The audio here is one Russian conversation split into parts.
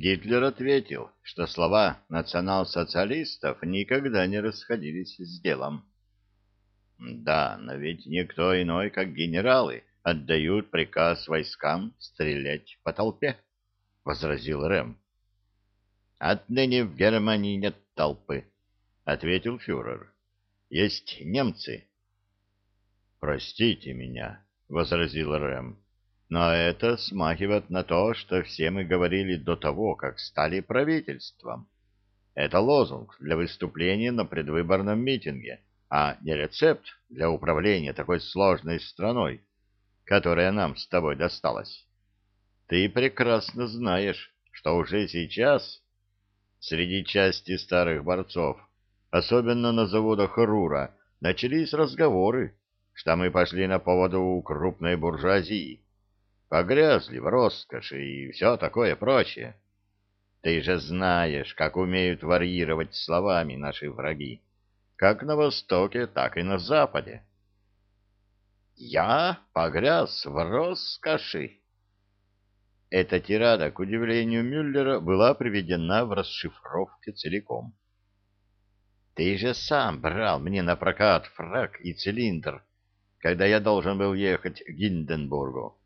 Гитлер ответил, что слова национал-социалистов никогда не расходились с делом. Да, но ведь никто иной, как генералы, отдают приказ войскам стрелять по толпе, — возразил Рэм. Отныне в Германии нет толпы, — ответил фюрер. Есть немцы. Простите меня, — возразил Рэм. Но это смахивает на то, что все мы говорили до того, как стали правительством. Это лозунг для выступления на предвыборном митинге, а не рецепт для управления такой сложной страной, которая нам с тобой досталась. Ты прекрасно знаешь, что уже сейчас среди части старых борцов, особенно на заводах Рура, начались разговоры, что мы пошли на поводу у крупной буржуазии погрязли в роскоши и все такое прочее. Ты же знаешь, как умеют варьировать словами наши враги, как на Востоке, так и на Западе. Я погряз в роскоши. Эта тирада, к удивлению Мюллера, была приведена в расшифровке целиком. Ты же сам брал мне на прокат фраг и цилиндр, когда я должен был ехать к Гинденбургу.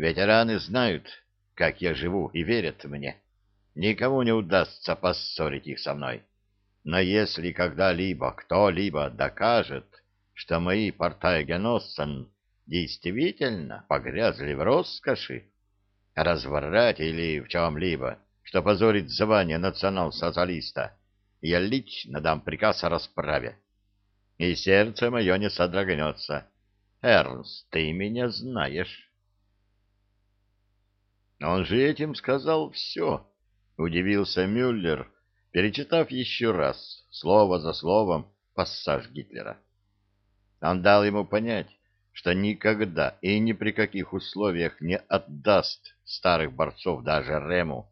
Ветераны знают, как я живу, и верят мне. Никому не удастся поссорить их со мной. Но если когда-либо кто-либо докажет, что мои портайгеноссен действительно погрязли в роскоши, разврате или в чем-либо, что позорит звание национал-социалиста, я лично дам приказ о расправе. И сердце мое не содрогнется. Эрнст, ты меня знаешь. Он же этим сказал все, удивился Мюллер, перечитав еще раз, слово за словом, пассаж Гитлера. Он дал ему понять, что никогда и ни при каких условиях не отдаст старых борцов даже Рему,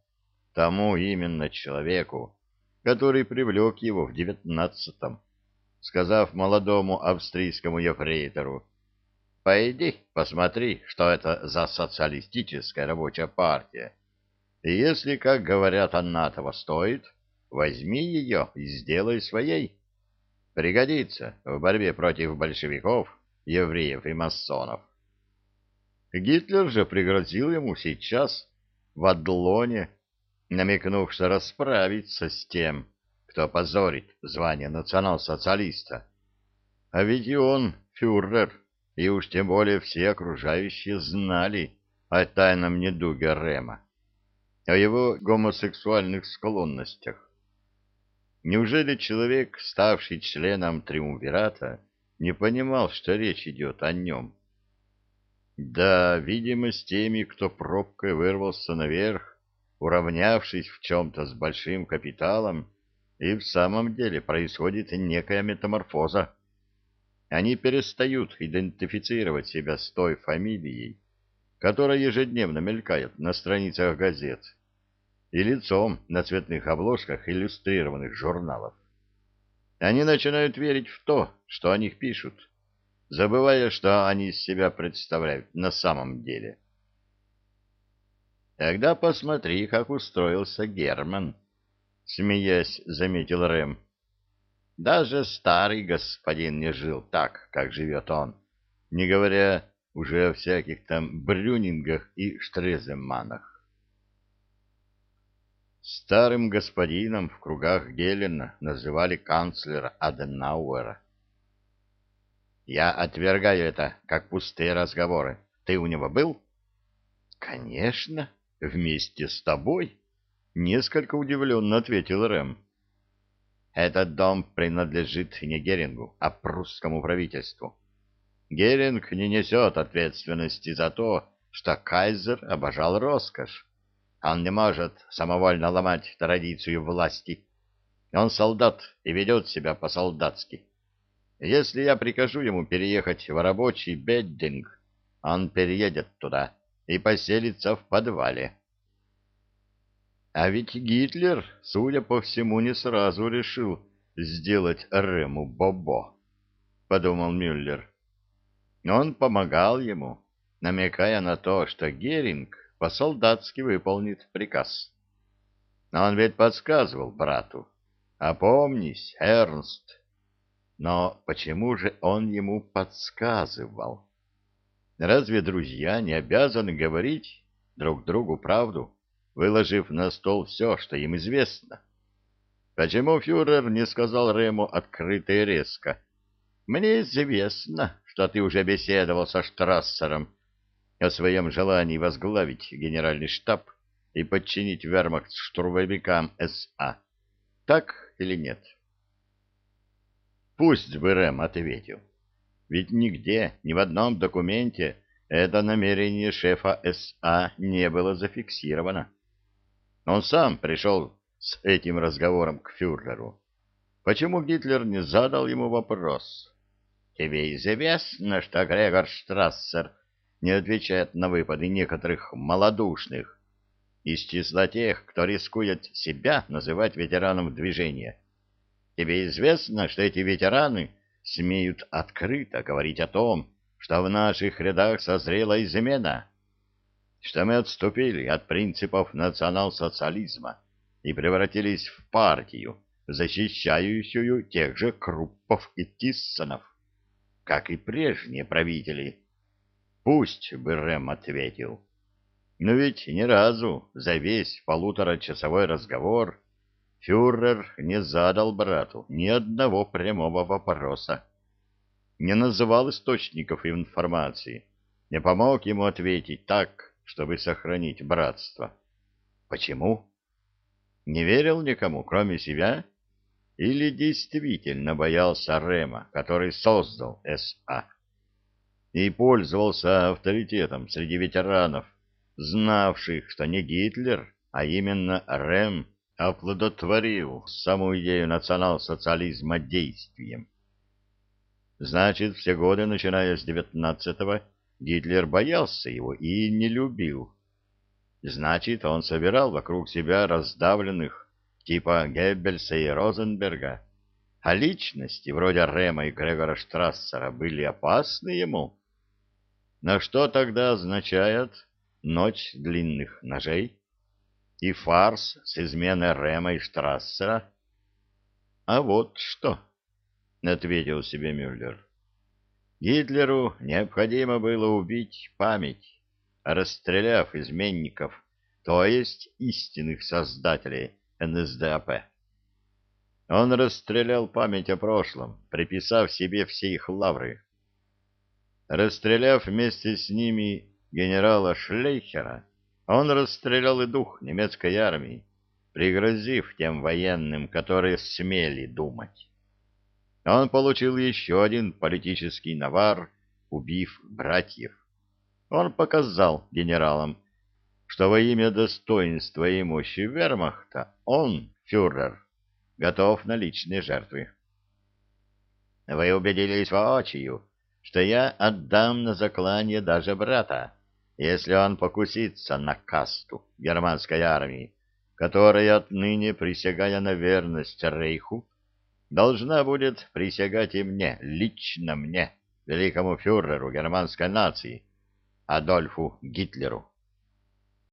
тому именно человеку, который привлек его в девятнадцатом, сказав молодому австрийскому ефрейтору, Пойди, посмотри, что это за социалистическая рабочая партия. И если, как говорят, она того стоит, возьми ее и сделай своей. Пригодится в борьбе против большевиков, евреев и масонов. Гитлер же пригрозил ему сейчас в Адлоне, намекнув, что расправится с тем, кто позорит звание национал-социалиста. А ведь и он, фюрер, и уж тем более все окружающие знали о тайном недуге Рема, о его гомосексуальных склонностях. Неужели человек, ставший членом Триумвирата, не понимал, что речь идет о нем? Да, видимо, с теми, кто пробкой вырвался наверх, уравнявшись в чем-то с большим капиталом, и в самом деле происходит некая метаморфоза они перестают идентифицировать себя с той фамилией, которая ежедневно мелькает на страницах газет и лицом на цветных обложках иллюстрированных журналов. Они начинают верить в то, что о них пишут, забывая, что они из себя представляют на самом деле. Тогда посмотри, как устроился Герман, смеясь, заметил Рэм. Даже старый господин не жил так, как живет он, не говоря уже о всяких там брюнингах и штреземанах. Старым господином в кругах Гелена называли канцлера Аденауэра. Я отвергаю это, как пустые разговоры. Ты у него был? Конечно, вместе с тобой, несколько удивленно ответил Рэм. Этот дом принадлежит не Герингу, а прусскому правительству. Геринг не несет ответственности за то, что кайзер обожал роскошь. Он не может самовольно ломать традицию власти. Он солдат и ведет себя по-солдатски. Если я прикажу ему переехать в рабочий беддинг, он переедет туда и поселится в подвале. А ведь Гитлер, судя по всему, не сразу решил сделать Рему Бобо, — подумал Мюллер. Он помогал ему, намекая на то, что Геринг по-солдатски выполнит приказ. Он ведь подсказывал брату. Опомнись, Эрнст. Но почему же он ему подсказывал? Разве друзья не обязаны говорить друг другу правду, выложив на стол все, что им известно? Почему фюрер не сказал Рему открыто и резко? «Мне известно, что ты уже беседовал со Штрассером о своем желании возглавить генеральный штаб и подчинить вермахт штурмовикам СА. Так или нет?» Пусть бы Рэм ответил. Ведь нигде, ни в одном документе это намерение шефа СА не было зафиксировано. Он сам пришел с этим разговором к фюреру. Почему Гитлер не задал ему вопрос? Тебе известно, что Грегор Штрассер не отвечает на выпады некоторых малодушных из числа тех, кто рискует себя называть ветераном движения. Тебе известно, что эти ветераны смеют открыто говорить о том, что в наших рядах созрела измена, что мы отступили от принципов национал-социализма и превратились в партию, защищающую тех же Круппов и Тиссонов, как и прежние правители. Пусть бы Рэм ответил. Но ведь ни разу за весь полуторачасовой разговор фюрер не задал брату ни одного прямого вопроса, не называл источников информации, не помог ему ответить так, чтобы сохранить братство. Почему? Не верил никому, кроме себя? Или действительно боялся Рема, который создал СА? И пользовался авторитетом среди ветеранов, знавших, что не Гитлер, а именно Рем оплодотворил саму идею национал-социализма действием. Значит, все годы, начиная с девятнадцатого, Гитлер боялся его и не любил. Значит, он собирал вокруг себя раздавленных, типа Геббельса и Розенберга, а личности вроде Рема и Грегора Штрассера были опасны ему. Но что тогда означает ночь длинных ножей и фарс с изменой Рема и Штрассера? А вот что, — ответил себе Мюллер. Гитлеру необходимо было убить память расстреляв изменников, то есть истинных создателей НСДАП. Он расстрелял память о прошлом, приписав себе все их лавры. Расстреляв вместе с ними генерала Шлейхера, он расстрелял и дух немецкой армии, пригрозив тем военным, которые смели думать. Он получил еще один политический навар, убив братьев он показал генералам, что во имя достоинства и мощи вермахта он, фюрер, готов на личные жертвы. Вы убедились воочию, что я отдам на заклание даже брата, если он покусится на касту германской армии, которая отныне, присягая на верность Рейху, должна будет присягать и мне, лично мне, великому фюреру германской нации, Адольфу Гитлеру.